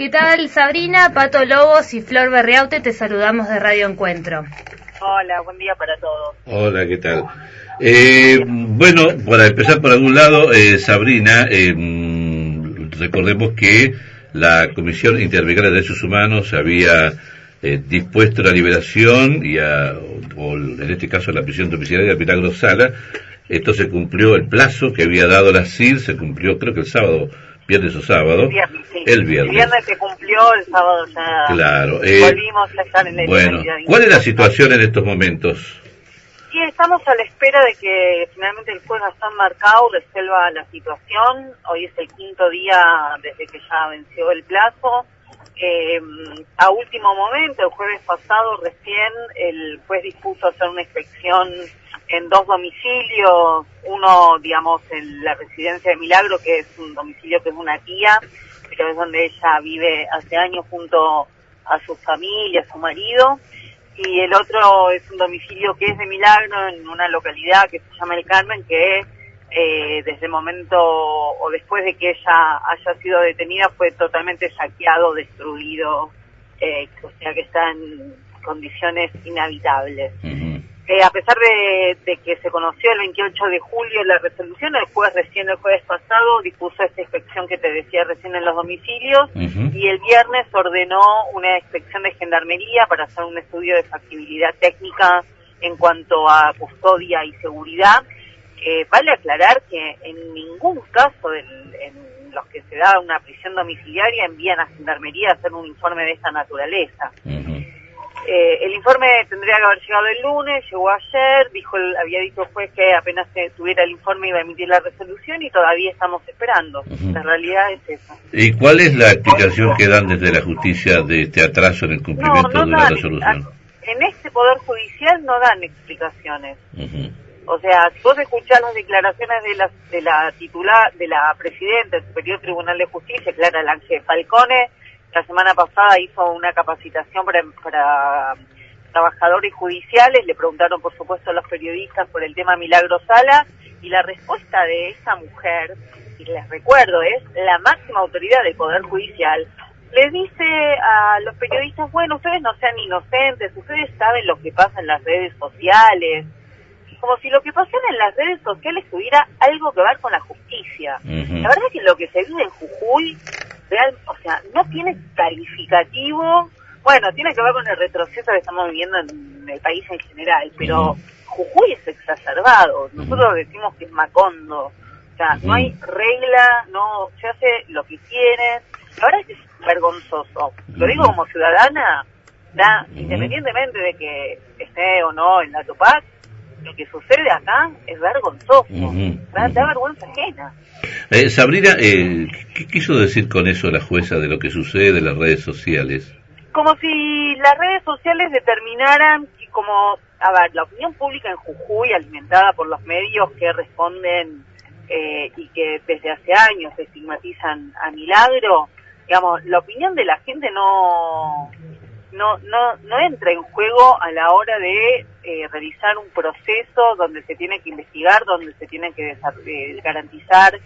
¿Qué tal, Sabrina, Pato Lobos y Flor Berriaute? Te saludamos de Radio Encuentro. Hola, buen día para todos. Hola, ¿qué tal? Eh, bueno, para empezar por algún lado, eh, Sabrina, eh, recordemos que la Comisión Interamericana de Derechos Humanos había eh, dispuesto la liberación y a, o en este caso la prisión domiciliaria de Milagro Sala. Esto se cumplió el plazo que había dado la CIR, se cumplió creo que el sábado, viernes o sábado. El viernes, sí. El viernes. El viernes se cumplió, el sábado ya Claro. eh, volvimos a estar en la bueno. ¿cuál es la situación en estos momentos? Sí, estamos a la espera de que finalmente el juez Gastón Marcao resuelva la situación. Hoy es el quinto día desde que ya venció el plazo. Eh, a último momento, el jueves pasado recién, el juez dispuso hacer una inspección en dos domicilios, uno, digamos, en la residencia de Milagro, que es un domicilio que es una tía, pero es donde ella vive hace años junto a su familia, a su marido, y el otro es un domicilio que es de Milagro en una localidad que se llama El Carmen, que eh, desde el momento o después de que ella haya sido detenida fue totalmente saqueado, destruido, eh, o sea que está en condiciones inhabitables. Eh, a pesar de, de que se conoció el 28 de julio la resolución, el juez recién el jueves pasado dispuso esta inspección que te decía recién en los domicilios y el viernes ordenó una inspección de gendarmería para hacer un estudio de factibilidad técnica en cuanto a custodia y seguridad. Eh, vale aclarar que en ningún caso del- en los que se da una prisión domiciliaria envían a gendarmería a hacer un informe de esta naturaleza. Eh, el informe tendría que haber llegado el lunes, llegó ayer, dijo el- había dicho el juez que apenas se tuviera el informe iba a emitir la resolución y todavía estamos esperando. La realidad es esa. ¿Y cuál es la explicación que dan desde la justicia de este atraso en el cumplimiento No, no de la dan, resolución? en este Poder Judicial no dan explicaciones. O sea, si vos escuchás las declaraciones de la, de la titular, de la presidenta del Superior Tribunal de Justicia, Clara Lange Falcone, la semana pasada hizo una capacitación para, para trabajadores judiciales, le preguntaron por supuesto a los periodistas por el tema Milagro Sala, y la respuesta de esa mujer, y les recuerdo, es la máxima autoridad del Poder Judicial, le dice a los periodistas, bueno, ustedes no sean inocentes, ustedes saben lo que pasa en las redes sociales, como si lo que pasara en las redes sociales tuviera algo que ver con la justicia. La verdad es que lo que se vive en Jujuy, real, o sea, no tiene calificativo, bueno, tiene que ver con el retroceso que estamos viviendo en el país en general, pero. Jujuy es exacerbado, nosotros decimos que es Macondo, o sea, no hay regla, no se hace lo que quieren, la verdad es que es vergonzoso, lo digo como ciudadana, da, independientemente de que esté o no en la Tupac, lo que sucede acá es vergonzoso, da, da Ujú. vergüenza ajena. Eh, Sabrina, eh, ¿qué quiso decir con eso la jueza de lo que sucede en las redes sociales? Como si las redes sociales determinaran como, a ver, la opinión pública en Jujuy, alimentada por los medios que responden eh, y que desde hace años estigmatizan a Milagro, digamos, la opinión de la gente no no no no entra en juego a la hora de eh, realizar un proceso donde se tiene que investigar, donde se tienen que eh, garantizar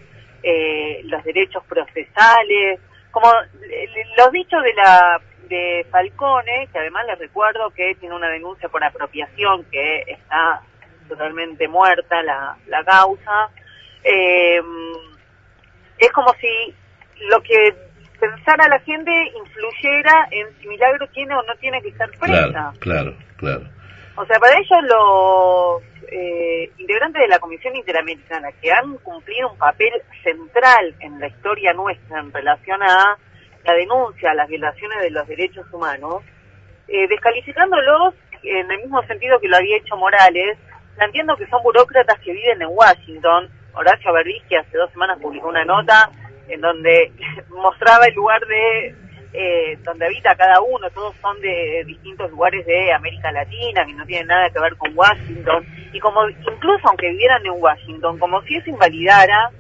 eh, los derechos procesales, como eh, los dichos de la de Falcone, que además les recuerdo que tiene una denuncia por apropiación que está totalmente muerta la, la causa, eh, es como si lo que pensara la gente influyera en si Milagro tiene o no tiene que estar presa. Claro, claro, claro. O sea, para ellos los eh, integrantes de la Comisión Interamericana que han cumplido un papel central en la historia nuestra en relación a la denuncia a las violaciones de los derechos humanos, eh, descalificándolos en el mismo sentido que lo había hecho Morales, planteando que son burócratas que viven en Washington. Horacio Berbisky hace dos semanas publicó una nota en donde mostraba el lugar de eh, donde habita cada uno, todos son de distintos lugares de América Latina, que no tienen nada que ver con Washington, y como incluso aunque vivieran en Washington, como si eso invalidara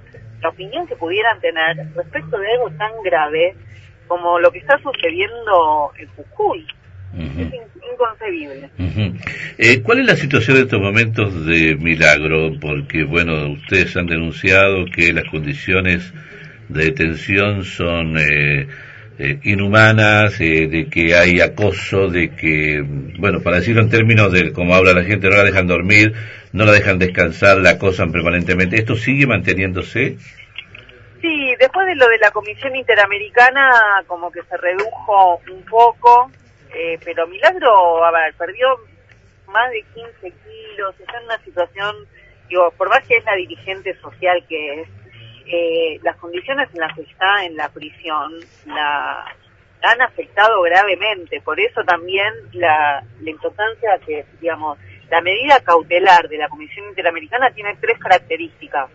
la opinión que pudieran tener respecto de algo tan grave como lo que está sucediendo en Jujuy. Es in- inconcebible. Ujú. Eh, ¿Cuál es la situación en estos momentos de Milagro? Porque, bueno, ustedes han denunciado que las condiciones de detención son eh, eh, inhumanas, eh, de que hay acoso, de que, bueno, para decirlo en términos de como habla la gente, no la dejan dormir, no la dejan descansar, la acosan permanentemente. ¿Esto sigue manteniéndose? Sí, después de lo de la Comisión Interamericana, como que se redujo un poco, eh, pero Milagro, a ver, perdió más de 15 kilos, está en una situación, digo, por más que es la dirigente social que es, eh, las condiciones en las que está en la prisión la han afectado gravemente. Por eso también la, la importancia que, digamos, la medida cautelar de la Comisión Interamericana tiene tres características.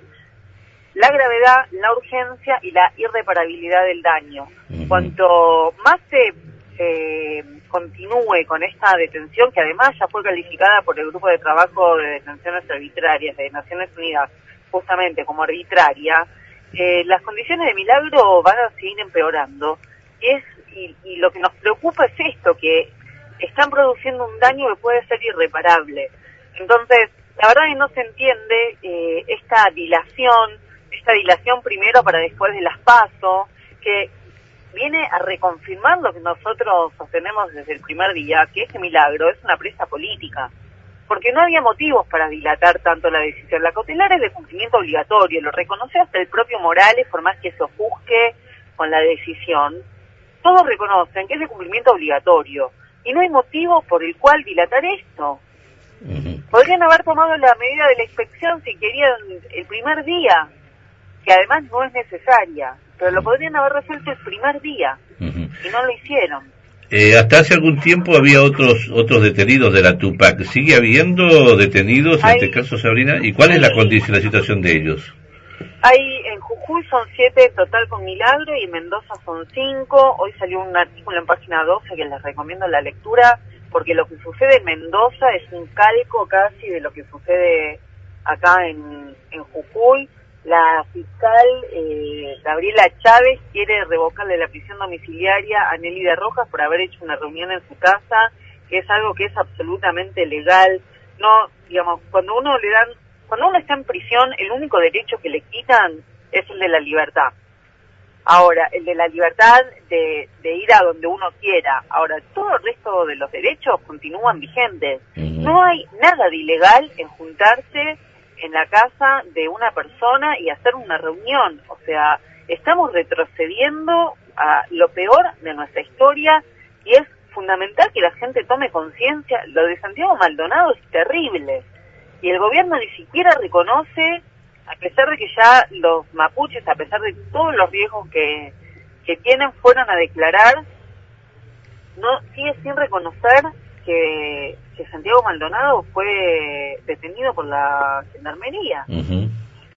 La gravedad, la urgencia y la irreparabilidad del daño. Cuanto más se eh, continúe con esta detención, que además ya fue calificada por el Grupo de Trabajo de Detenciones Arbitrarias de Naciones Unidas justamente como arbitraria, eh, las condiciones de milagro van a seguir empeorando. Y, es, y, lo que nos preocupa es esto, que están produciendo un daño que puede ser irreparable. Entonces, la verdad que no se entiende eh, esta dilación, esta dilación primero para después de las pasos, que viene a reconfirmar lo que nosotros sostenemos desde el primer día, que este milagro es una presa política porque no había motivos para dilatar tanto la decisión. La cautelar es de cumplimiento obligatorio, lo reconoce hasta el propio Morales, por más que se ofusque con la decisión. Todos reconocen que es de cumplimiento obligatorio y no hay motivo por el cual dilatar esto. Podrían haber tomado la medida de la inspección si querían el primer día, que además no es necesaria, pero lo podrían haber resuelto el primer día y no lo hicieron. Eh, hasta hace algún tiempo había otros otros detenidos de la Tupac. ¿Sigue habiendo detenidos en este caso, Sabrina? ¿Y cuál es la condición, la situación de ellos? Hay en Jujuy son siete en total con Milagro y en Mendoza son cinco. Hoy salió un artículo en página 12 que les recomiendo la lectura porque lo que sucede en Mendoza es un calco casi de lo que sucede acá en, en Jujuy la fiscal eh, Gabriela Chávez quiere revocarle la prisión domiciliaria a Nelly de Rojas por haber hecho una reunión en su casa, que es algo que es absolutamente legal. No, digamos, cuando uno le dan, cuando uno está en prisión, el único derecho que le quitan es el de la libertad. Ahora, el de la libertad de, de ir a donde uno quiera. Ahora, todo el resto de los derechos continúan vigentes. No hay nada de ilegal en juntarse en la casa de una persona y hacer una reunión. O sea, estamos retrocediendo a lo peor de nuestra historia y es fundamental que la gente tome conciencia. Lo de Santiago Maldonado es terrible y el gobierno ni siquiera reconoce, a pesar de que ya los mapuches, a pesar de todos los riesgos que, que tienen, fueron a declarar, no sigue sin reconocer que, Santiago Maldonado fue detenido por la gendarmería.